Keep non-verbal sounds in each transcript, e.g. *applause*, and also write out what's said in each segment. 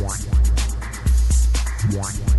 One. One.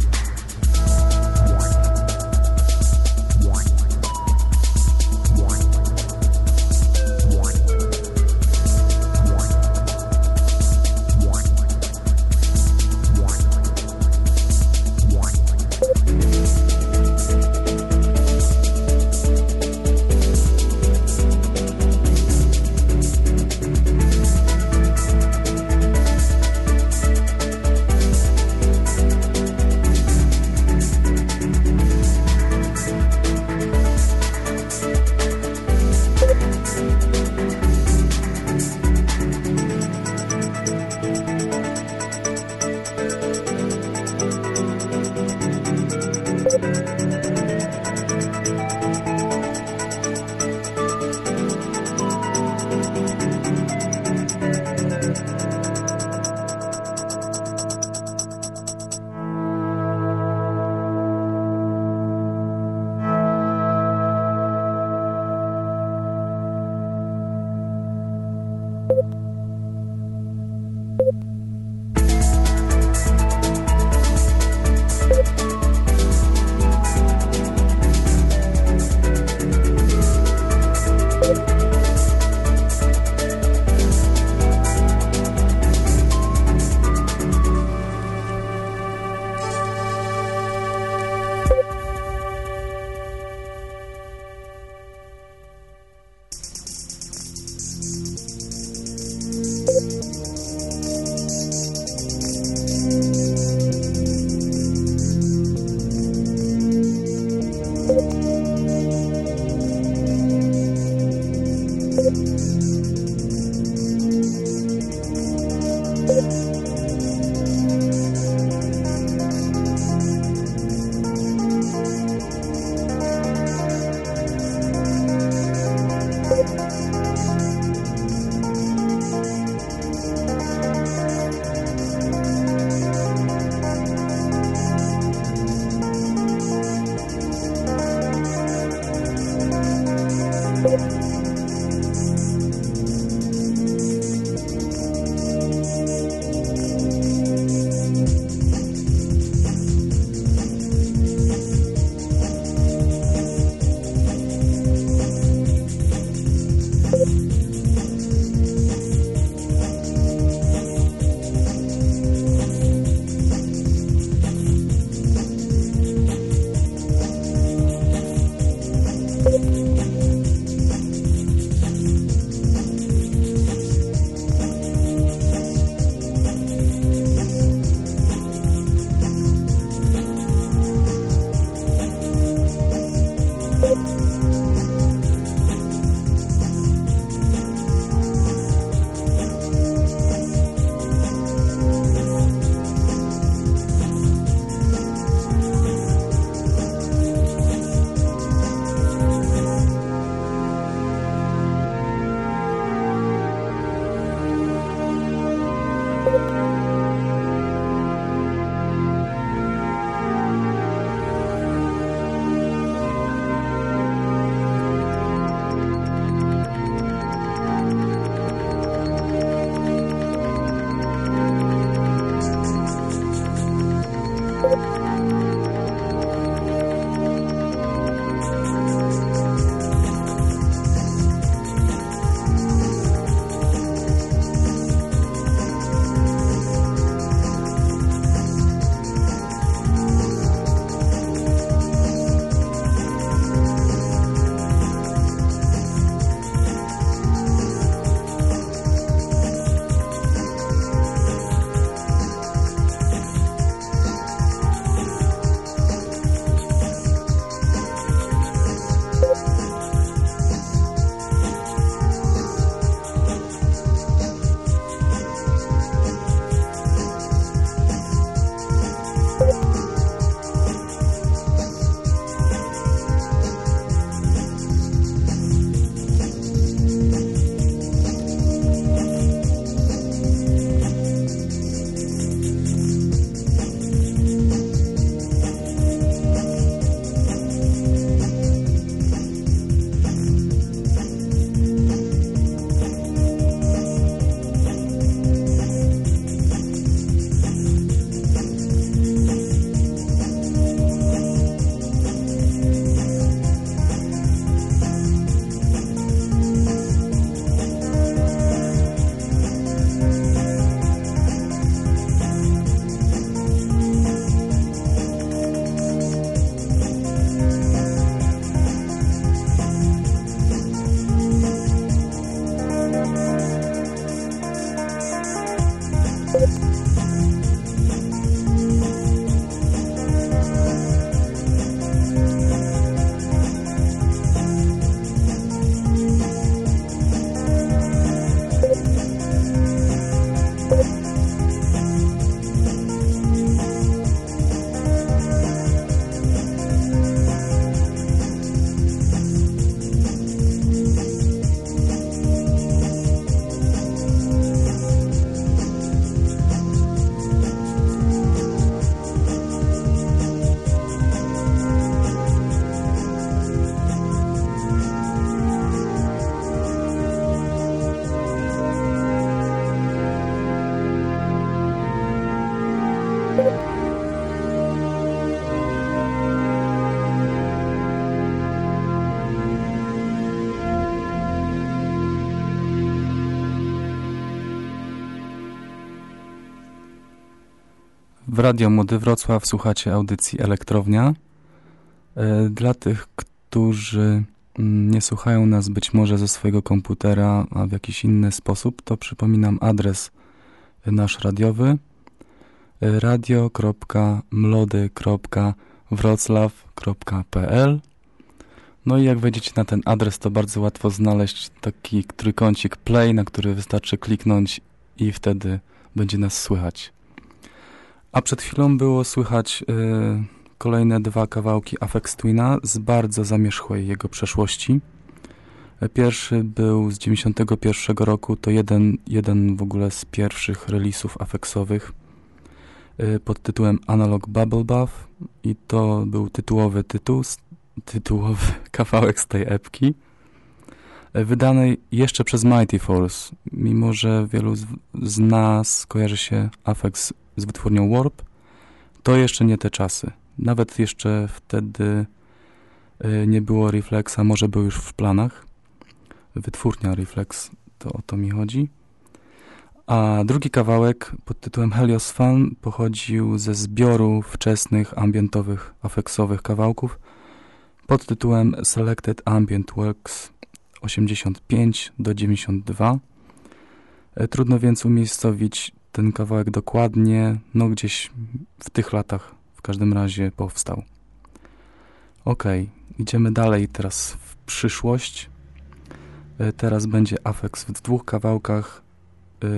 W Radio Młody Wrocław słuchacie audycji Elektrownia. E, dla tych, którzy mm, nie słuchają nas być może ze swojego komputera, a w jakiś inny sposób, to przypominam adres nasz radiowy radio.mlody.wroclaw.pl No i jak wejdziecie na ten adres, to bardzo łatwo znaleźć taki trójkącik play, na który wystarczy kliknąć i wtedy będzie nas słychać. A przed chwilą było słychać y, kolejne dwa kawałki Afex Twina z bardzo zamierzchłej jego przeszłości. Pierwszy był z 91 roku, to jeden, jeden w ogóle z pierwszych releasów Afexowych y, pod tytułem Analog Bubble Buff i to był tytułowy tytuł, tytułowy *laughs* kawałek z tej epki y, wydanej jeszcze przez Mighty Force, mimo że wielu z, z nas kojarzy się Afex z wytwórnią Warp, to jeszcze nie te czasy. Nawet jeszcze wtedy y, nie było Reflexa, może był już w planach. Wytwórnia Reflex, to o to mi chodzi. A drugi kawałek pod tytułem Helios Fun pochodził ze zbioru wczesnych ambientowych, afeksowych kawałków pod tytułem Selected Ambient Works 85 do 92. E, trudno więc umiejscowić ten kawałek dokładnie, no gdzieś w tych latach w każdym razie powstał. Ok, idziemy dalej teraz w przyszłość. E, teraz będzie Afex w dwóch kawałkach, yy,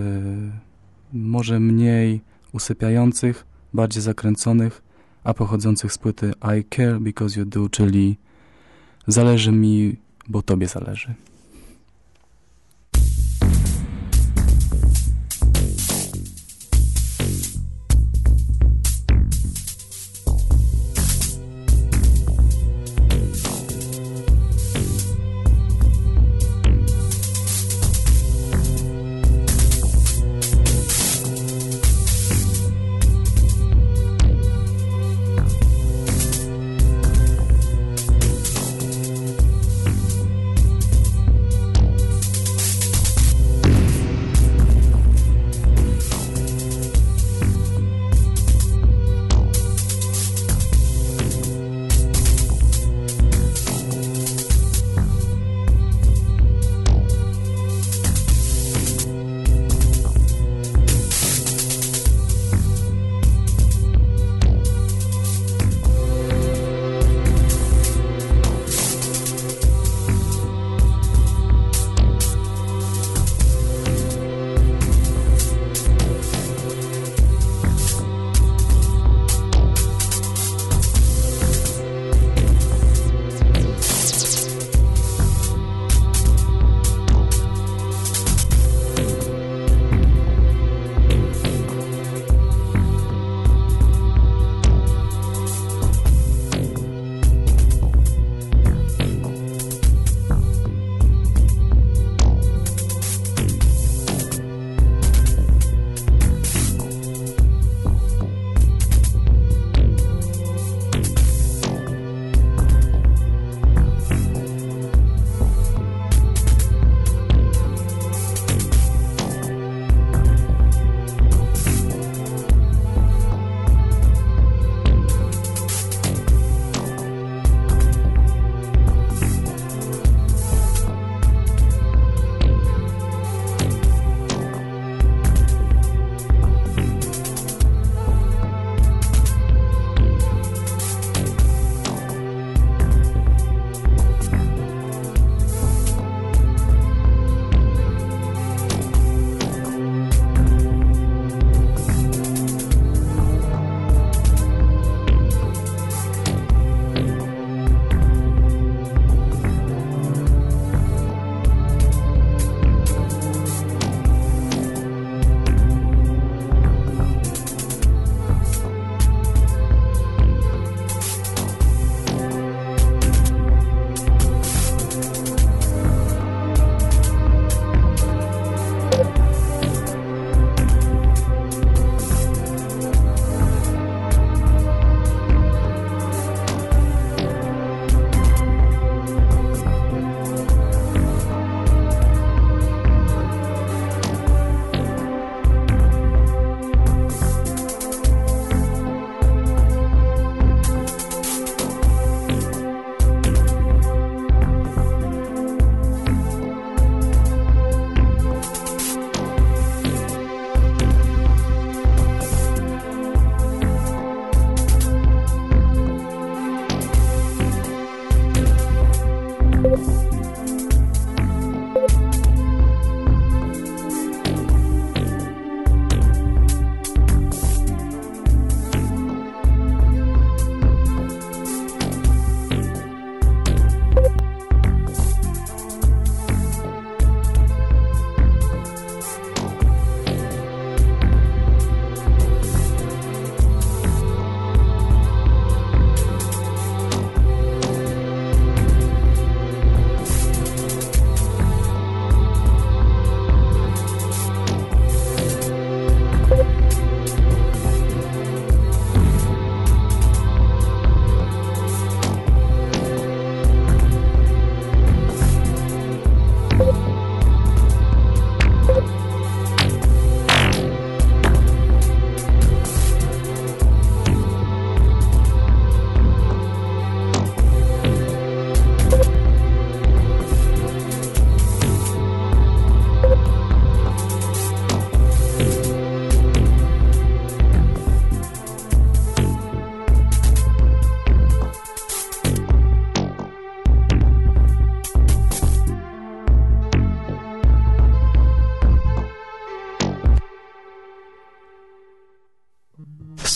może mniej usypiających, bardziej zakręconych, a pochodzących z płyty I Care Because You Do, czyli Zależy mi, bo Tobie zależy.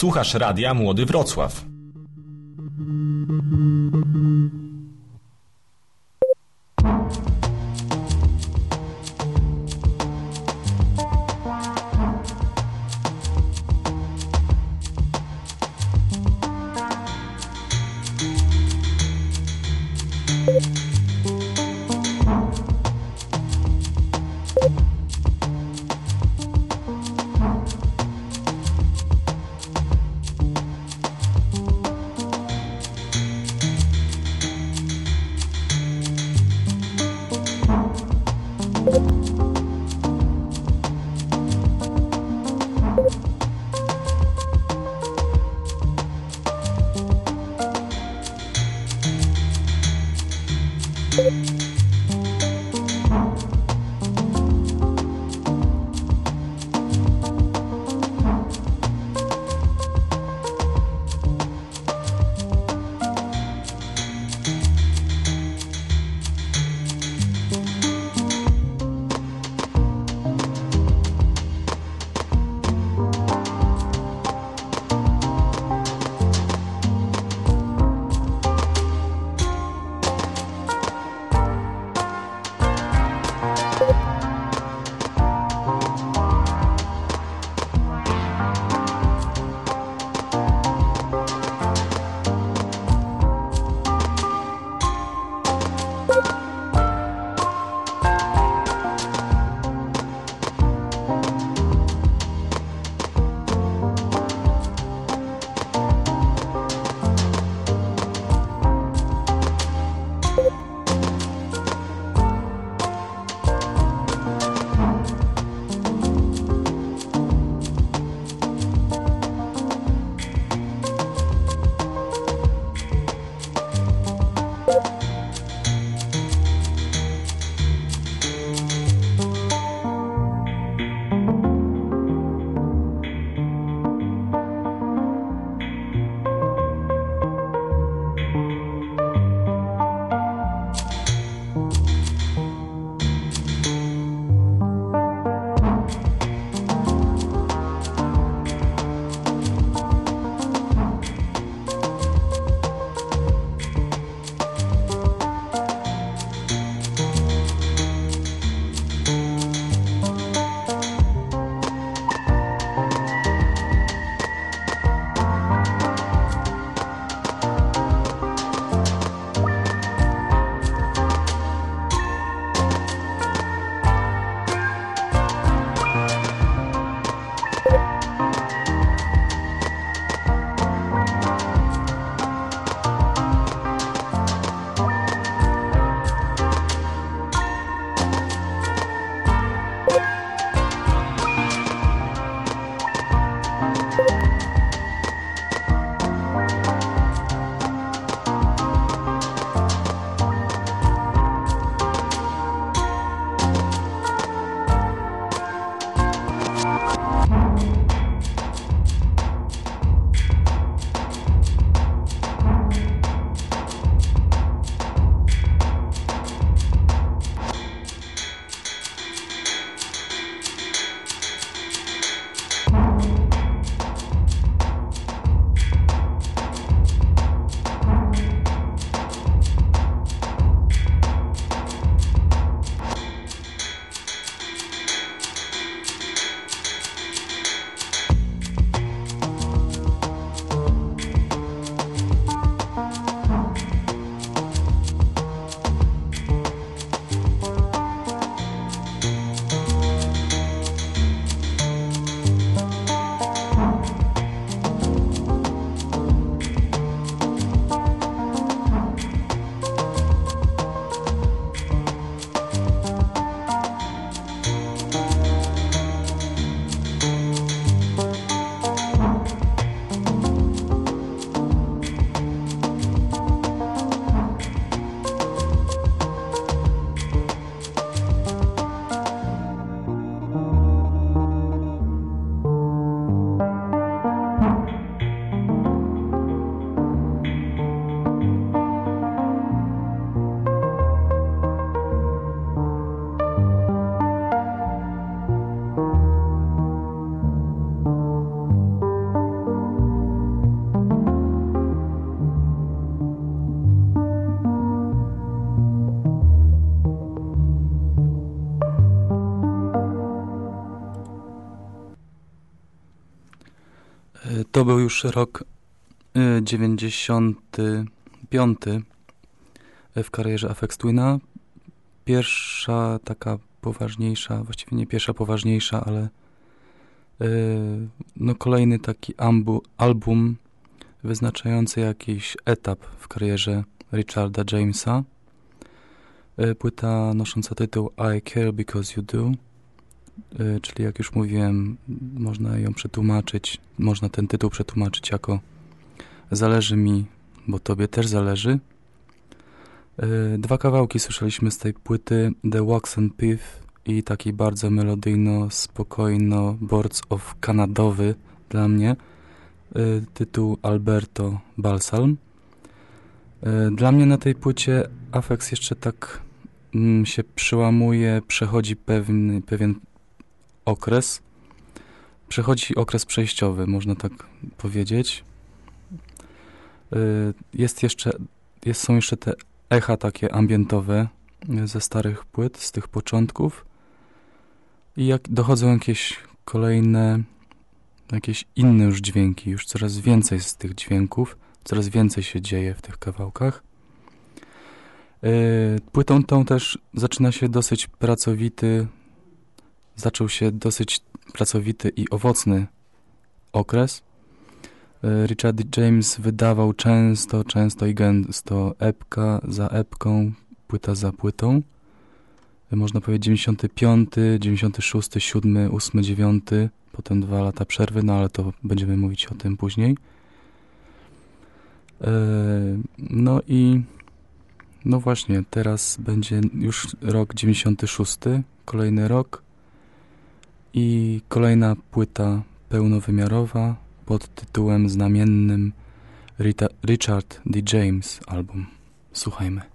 Słuchasz Radia Młody Wrocław. To był już rok y, 95 w karierze Afex Twina. Pierwsza taka poważniejsza, właściwie nie pierwsza poważniejsza, ale y, no kolejny taki ambu, album wyznaczający jakiś etap w karierze Richarda Jamesa. Y, płyta nosząca tytuł I Care Because You Do, y, czyli jak już mówiłem, można ją przetłumaczyć, można ten tytuł przetłumaczyć jako Zależy mi, bo tobie też zależy. Y, dwa kawałki słyszeliśmy z tej płyty, The Wax and Piff i taki bardzo melodyjno, spokojno, Boards of Kanadowy dla mnie, tytuł Alberto Balsalm. Dla mnie na tej płycie Afex jeszcze tak mm, się przełamuje, przechodzi pewien, pewien okres. Przechodzi okres przejściowy, można tak powiedzieć. Jest jeszcze, jest, są jeszcze te echa takie ambientowe ze starych płyt, z tych początków. I jak dochodzą jakieś kolejne, jakieś inne już dźwięki, już coraz więcej z tych dźwięków, coraz więcej się dzieje w tych kawałkach. Yy, płytą tą też zaczyna się dosyć pracowity, zaczął się dosyć pracowity i owocny okres. Yy, Richard James wydawał często, często i gęsto epka za epką, płyta za płytą. Yy, można powiedzieć 95, 96, 7, 8, 9, potem dwa lata przerwy, no ale to będziemy mówić o tym później. No i no właśnie, teraz będzie już rok 96, kolejny rok i kolejna płyta pełnowymiarowa pod tytułem znamiennym Richard D. James album. Słuchajmy.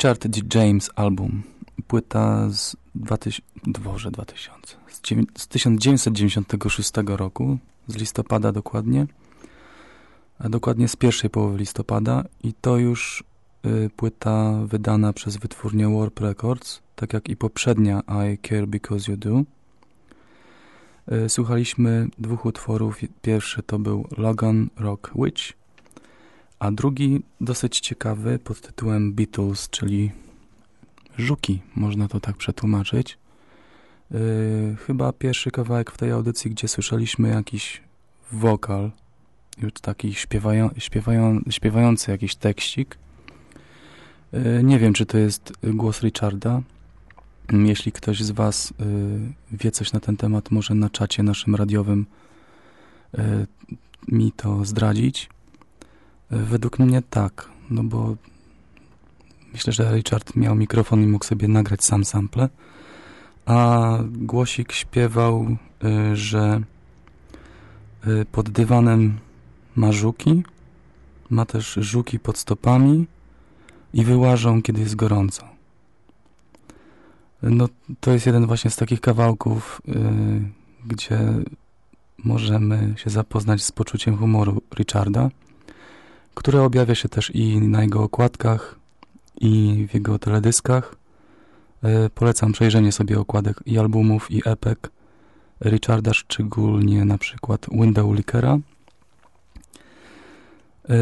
Richard D. James album. Płyta z, 2000, Boże, 2000, z, dziewię- z 1996 roku, z listopada dokładnie, a dokładnie z pierwszej połowy listopada i to już y, płyta wydana przez wytwórnię Warp Records, tak jak i poprzednia I Care Because You Do. Y, słuchaliśmy dwóch utworów. Pierwszy to był Logan Rock Witch, a drugi dosyć ciekawy pod tytułem Beatles, czyli Żuki, można to tak przetłumaczyć. Yy, chyba pierwszy kawałek w tej audycji, gdzie słyszeliśmy jakiś wokal, już taki śpiewają, śpiewają, śpiewający jakiś tekścik. Yy, nie wiem, czy to jest głos Richarda. Jeśli ktoś z Was yy, wie coś na ten temat, może na czacie naszym radiowym yy, mi to zdradzić. Yy, według mnie tak, no bo myślę, że Richard miał mikrofon i mógł sobie nagrać sam sample, a głosik śpiewał, y, że y, pod dywanem ma żuki, ma też żuki pod stopami i wyłażą, kiedy jest gorąco. No, to jest jeden właśnie z takich kawałków, y, gdzie możemy się zapoznać z poczuciem humoru Richarda, które objawia się też i na jego okładkach, i w jego teledyskach. E, Polecam przejrzenie sobie okładek i albumów, i epek Richarda, szczególnie na przykład Window Lickera. E,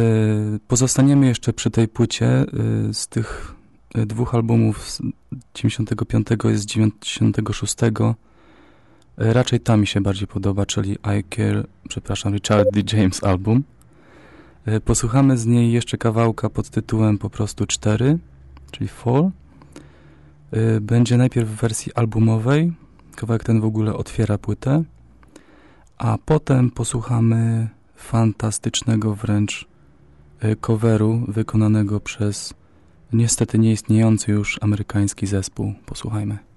Pozostaniemy jeszcze przy tej płycie. E, Z tych dwóch albumów z 95 i z 96 e, raczej ta mi się bardziej podoba, czyli I Care, przepraszam, Richard D. James album. E, Posłuchamy z niej jeszcze kawałka pod tytułem po prostu 4, czyli Fall. E, Będzie najpierw w wersji albumowej. Kawałek ten w ogóle otwiera płytę. A potem posłuchamy fantastycznego wręcz e, coveru wykonanego przez niestety nieistniejący już amerykański zespół. Posłuchajmy.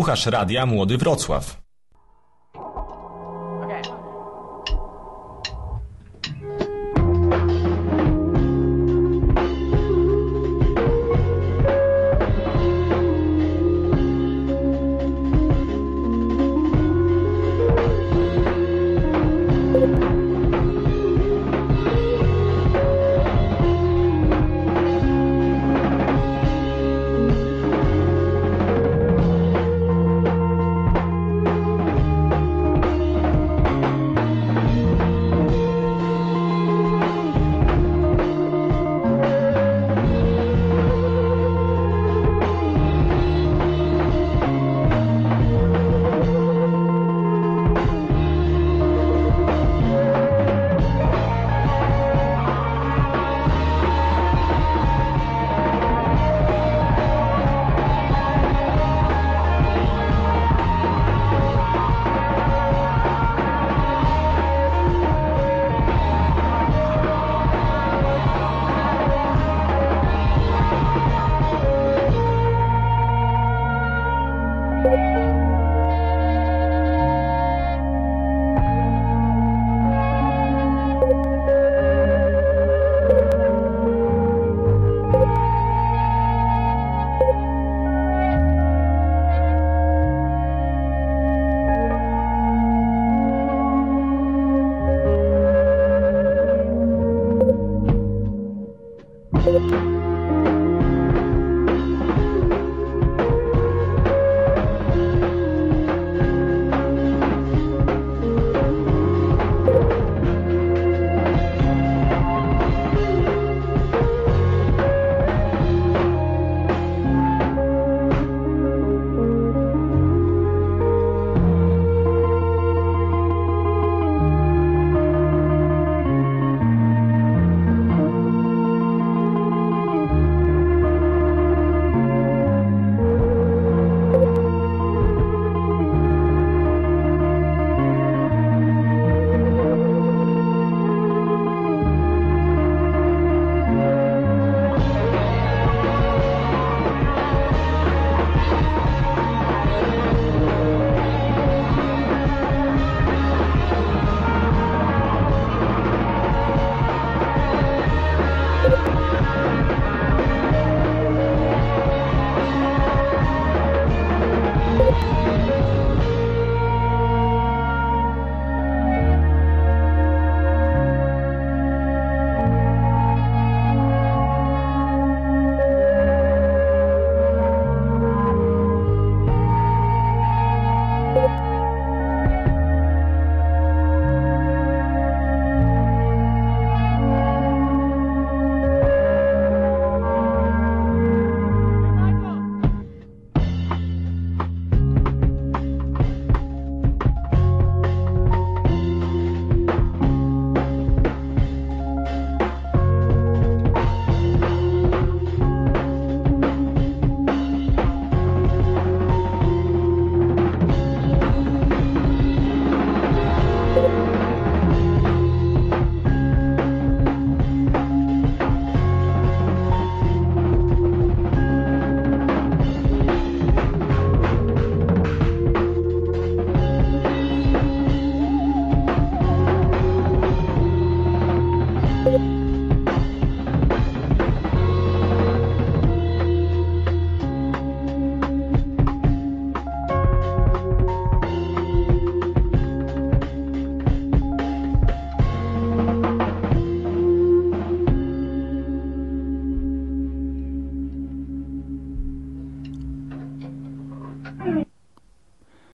Słuchasz Radia Młody Wrocław.